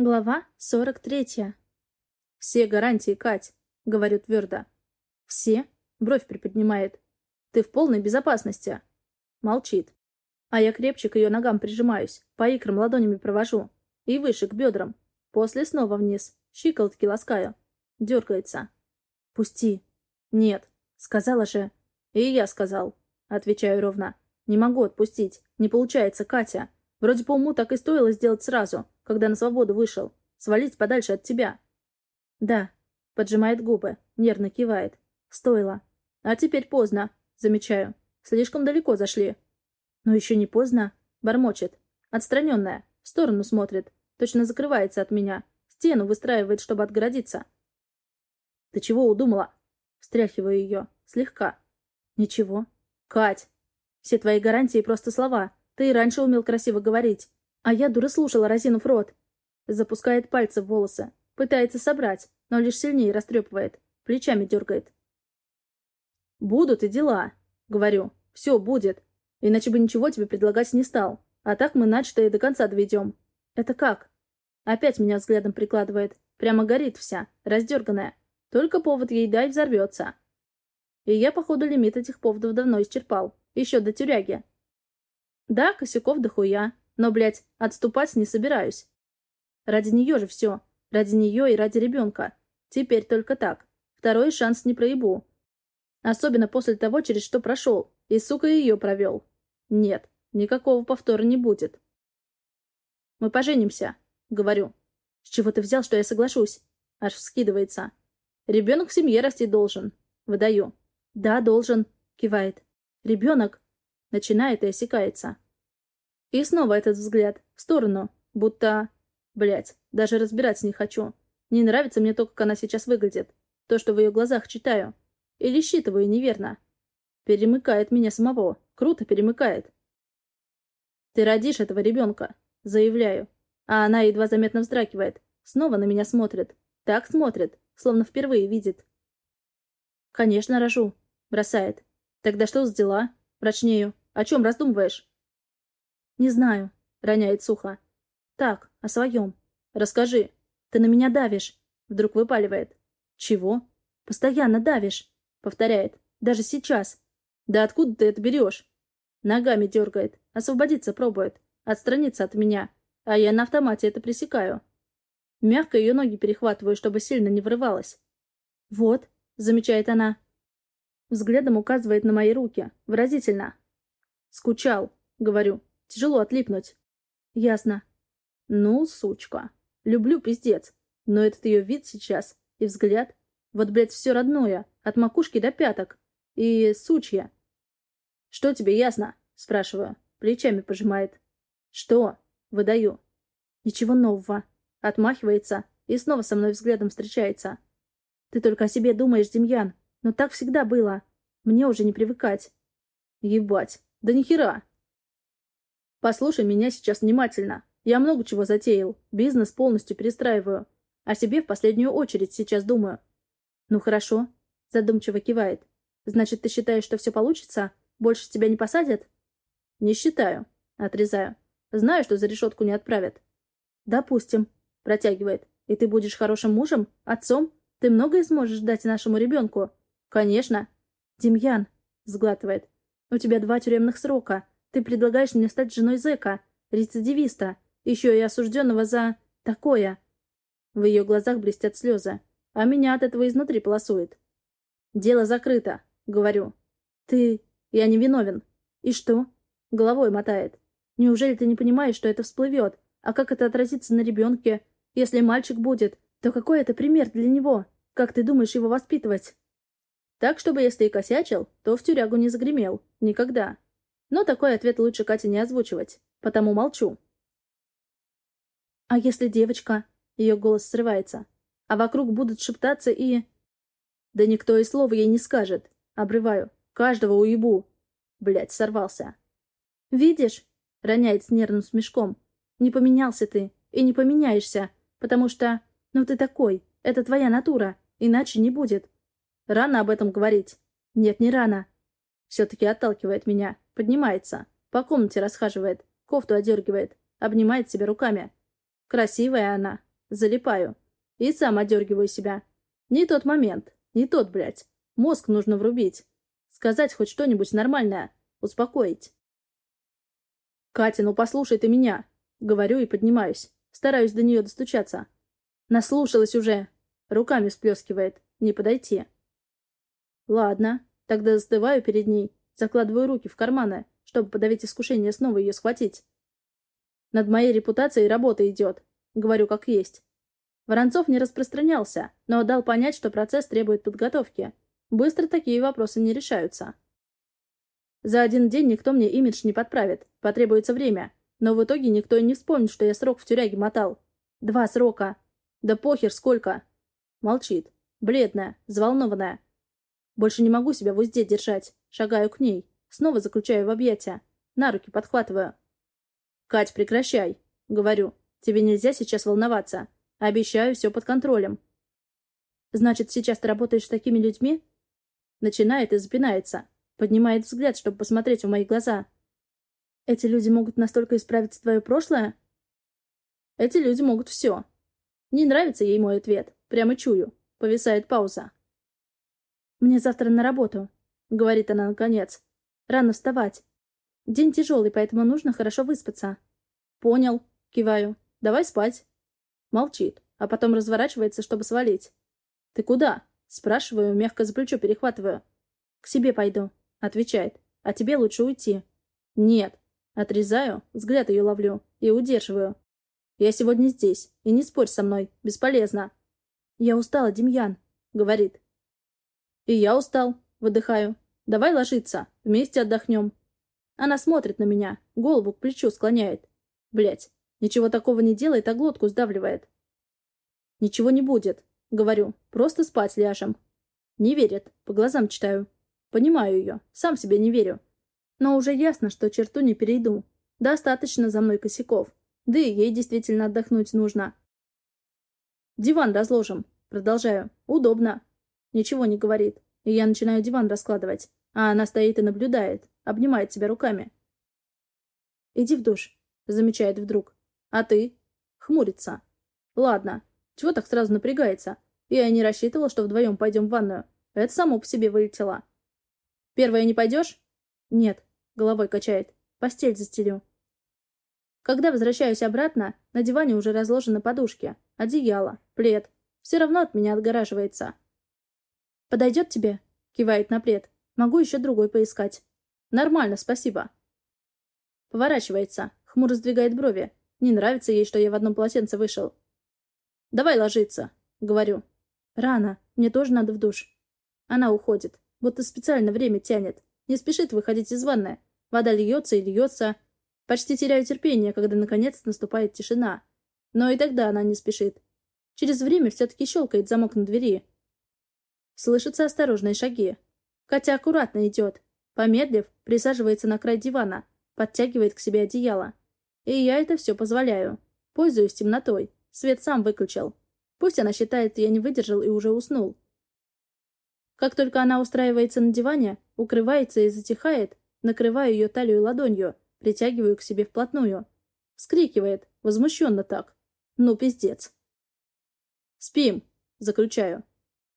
Глава 43. «Все гарантии, Кать», — говорю твердо. «Все?» — бровь приподнимает. «Ты в полной безопасности». Молчит. А я крепче к ее ногам прижимаюсь, по икрам ладонями провожу. И выше, к бедрам. После снова вниз. Щиколотки ласкаю. Дергается. «Пусти». «Нет». Сказала же. «И я сказал». Отвечаю ровно. «Не могу отпустить. Не получается, Катя. Вроде по уму так и стоило сделать сразу, когда на свободу вышел. Свалить подальше от тебя. Да. Поджимает губы, нервно кивает. Стоило. А теперь поздно. Замечаю. Слишком далеко зашли. Но еще не поздно. Бормочет. Отстраненная. В сторону смотрит. Точно закрывается от меня. Стену выстраивает, чтобы отгородиться. Ты чего удумала? Встряхиваю ее. Слегка. Ничего. Кать. Все твои гарантии просто слова. Ты раньше умел красиво говорить. А я дура слушала, разинув рот. Запускает пальцы в волосы. Пытается собрать, но лишь сильнее растрепывает. Плечами дергает. «Будут и дела», — говорю. «Все будет. Иначе бы ничего тебе предлагать не стал. А так мы начато и до конца доведем». «Это как?» Опять меня взглядом прикладывает. Прямо горит вся, раздерганная. Только повод ей дай взорвется. И я, походу, лимит этих поводов давно исчерпал. Еще до тюряги. Да, косяков дохуя, но, блядь, отступать не собираюсь. Ради нее же все. Ради нее и ради ребенка. Теперь только так. Второй шанс не проебу. Особенно после того, через что прошел. И, сука, ее провел. Нет, никакого повтора не будет. Мы поженимся, говорю. С чего ты взял, что я соглашусь? Аж вскидывается. Ребенок в семье расти должен. Выдаю. Да, должен, кивает. Ребенок. Начинает и осекается. И снова этот взгляд. В сторону. Будто... Блять, даже разбирать не хочу. Не нравится мне то, как она сейчас выглядит. То, что в ее глазах читаю. Или считываю неверно. Перемыкает меня самого. Круто перемыкает. Ты родишь этого ребенка. Заявляю. А она едва заметно вздракивает. Снова на меня смотрит. Так смотрит, словно впервые видит. Конечно, рожу. Бросает. Тогда что с дела? Мрачнею. О чем раздумываешь? Не знаю, роняет сухо. Так, о своем. Расскажи. Ты на меня давишь. Вдруг выпаливает. Чего? Постоянно давишь. Повторяет. Даже сейчас. Да откуда ты это берешь? Ногами дергает. Освободиться пробует. Отстраниться от меня. А я на автомате это пресекаю. Мягко ее ноги перехватываю, чтобы сильно не врывалась. «Вот», — замечает она. Взглядом указывает на мои руки. Выразительно. «Скучал», — говорю. «Тяжело отлипнуть». «Ясно». «Ну, сучка. Люблю пиздец. Но этот ее вид сейчас и взгляд. Вот, блядь, все родное. От макушки до пяток. И сучья». «Что тебе ясно?» — спрашиваю. Плечами пожимает. «Что?» — выдаю. «Ничего нового». Отмахивается и снова со мной взглядом встречается. «Ты только о себе думаешь, Демьян. Но так всегда было. Мне уже не привыкать. Ебать, да нихера. Послушай меня сейчас внимательно. Я много чего затеял. Бизнес полностью перестраиваю. О себе в последнюю очередь сейчас думаю. Ну хорошо. Задумчиво кивает. Значит, ты считаешь, что все получится? Больше тебя не посадят? Не считаю. Отрезаю. Знаю, что за решетку не отправят. Допустим. Протягивает. И ты будешь хорошим мужем? Отцом? Ты многое сможешь дать нашему ребенку? «Конечно». «Демьян», — сглатывает, — «у тебя два тюремных срока. Ты предлагаешь мне стать женой зэка, рецидивиста, еще и осужденного за... такое». В ее глазах блестят слезы, а меня от этого изнутри полосует. «Дело закрыто», — говорю. «Ты... я не виновен». «И что?» — головой мотает. «Неужели ты не понимаешь, что это всплывет? А как это отразится на ребенке? Если мальчик будет, то какой это пример для него? Как ты думаешь его воспитывать?» Так, чтобы если и косячил, то в тюрягу не загремел. Никогда. Но такой ответ лучше Кате не озвучивать. Потому молчу. «А если девочка?» Ее голос срывается. «А вокруг будут шептаться и...» «Да никто и слова ей не скажет. Обрываю. Каждого уебу». Блять, сорвался. «Видишь?» — роняет с нервным смешком. «Не поменялся ты. И не поменяешься. Потому что... Ну ты такой. Это твоя натура. Иначе не будет. Рано об этом говорить. Нет, не рано. Все-таки отталкивает меня. Поднимается. По комнате расхаживает. Кофту одергивает. Обнимает себя руками. Красивая она. Залипаю. И сам одергиваю себя. Не тот момент. Не тот, блядь. Мозг нужно врубить. Сказать хоть что-нибудь нормальное. Успокоить. «Катя, ну послушай ты меня!» Говорю и поднимаюсь. Стараюсь до нее достучаться. Наслушалась уже. Руками всплескивает. Не подойти. Ладно. Тогда застываю перед ней. Закладываю руки в карманы, чтобы подавить искушение снова ее схватить. Над моей репутацией работа идет. Говорю как есть. Воронцов не распространялся, но дал понять, что процесс требует подготовки. Быстро такие вопросы не решаются. За один день никто мне имидж не подправит, потребуется время. Но в итоге никто и не вспомнит, что я срок в тюряге мотал. Два срока. Да похер сколько. Молчит. Бледная, взволнованная. Больше не могу себя в узде держать. Шагаю к ней. Снова заключаю в объятия. На руки подхватываю. «Кать, прекращай!» Говорю. «Тебе нельзя сейчас волноваться. Обещаю, все под контролем». «Значит, сейчас ты работаешь с такими людьми?» Начинает и запинается. Поднимает взгляд, чтобы посмотреть в мои глаза. «Эти люди могут настолько исправить твое прошлое?» «Эти люди могут все». Не нравится ей мой ответ. Прямо чую. Повисает пауза. «Мне завтра на работу», — говорит она наконец. «Рано вставать. День тяжелый, поэтому нужно хорошо выспаться». «Понял», — киваю. «Давай спать». Молчит, а потом разворачивается, чтобы свалить. «Ты куда?» — спрашиваю, мягко за плечо перехватываю. «К себе пойду», — отвечает. «А тебе лучше уйти». «Нет». Отрезаю, взгляд ее ловлю и удерживаю. «Я сегодня здесь, и не спорь со мной, бесполезно». «Я устала, Демьян», — говорит. «И я устал», — выдыхаю. «Давай ложиться, вместе отдохнем». Она смотрит на меня, голову к плечу склоняет. Блять, ничего такого не делает, а глотку сдавливает. «Ничего не будет», — говорю, просто спать ляжем. Не верит, по глазам читаю. Понимаю ее, сам себе не верю. Но уже ясно, что черту не перейду. Достаточно за мной косяков. Да и ей действительно отдохнуть нужно. Диван разложим. Продолжаю. Удобно. Ничего не говорит. И я начинаю диван раскладывать. А она стоит и наблюдает. Обнимает себя руками. «Иди в душ», — замечает вдруг. «А ты?» Хмурится. «Ладно. Чего так сразу напрягается? Я не рассчитывала, что вдвоем пойдем в ванную. Это само по себе вылетело. Первое не пойдешь? Нет. Головой качает. Постель застелю. Когда возвращаюсь обратно, на диване уже разложены подушки, одеяло, плед. Все равно от меня отгораживается. «Подойдет тебе?» — кивает на плед. «Могу еще другой поискать». «Нормально, спасибо». Поворачивается, хмуро сдвигает брови. Не нравится ей, что я в одном полотенце вышел. «Давай ложиться», — говорю. «Рано. Мне тоже надо в душ». Она уходит. Будто специально время тянет. Не спешит выходить из ванны. Вода льется и льется. Почти теряю терпение, когда наконец наступает тишина. Но и тогда она не спешит. Через время все-таки щелкает замок на двери. Слышатся осторожные шаги. Катя аккуратно идет. Помедлив, присаживается на край дивана, подтягивает к себе одеяло. И я это все позволяю. Пользуюсь темнотой. Свет сам выключил. Пусть она считает, я не выдержал и уже уснул. Как только она устраивается на диване, укрывается и затихает, накрываю ее талию ладонью, притягиваю к себе вплотную. Вскрикивает, возмущенно так. Ну, пиздец. «Спим», — заключаю.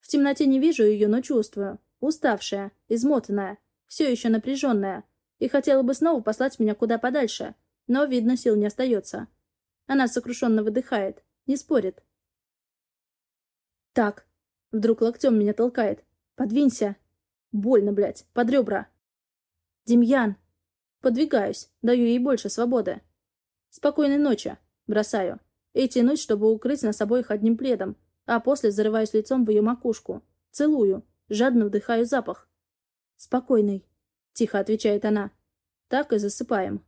В темноте не вижу ее, но чувствую. Уставшая, измотанная, все еще напряженная. И хотела бы снова послать меня куда подальше, но, видно, сил не остается. Она сокрушенно выдыхает, не спорит. «Так», — вдруг локтем меня толкает. Подвинься. Больно, блядь, под ребра. Демьян. Подвигаюсь, даю ей больше свободы. Спокойной ночи. Бросаю. И тянусь, чтобы укрыть нас обоих одним пледом, а после зарываюсь лицом в ее макушку. Целую. Жадно вдыхаю запах. «Спокойный», — тихо отвечает она. Так и засыпаем.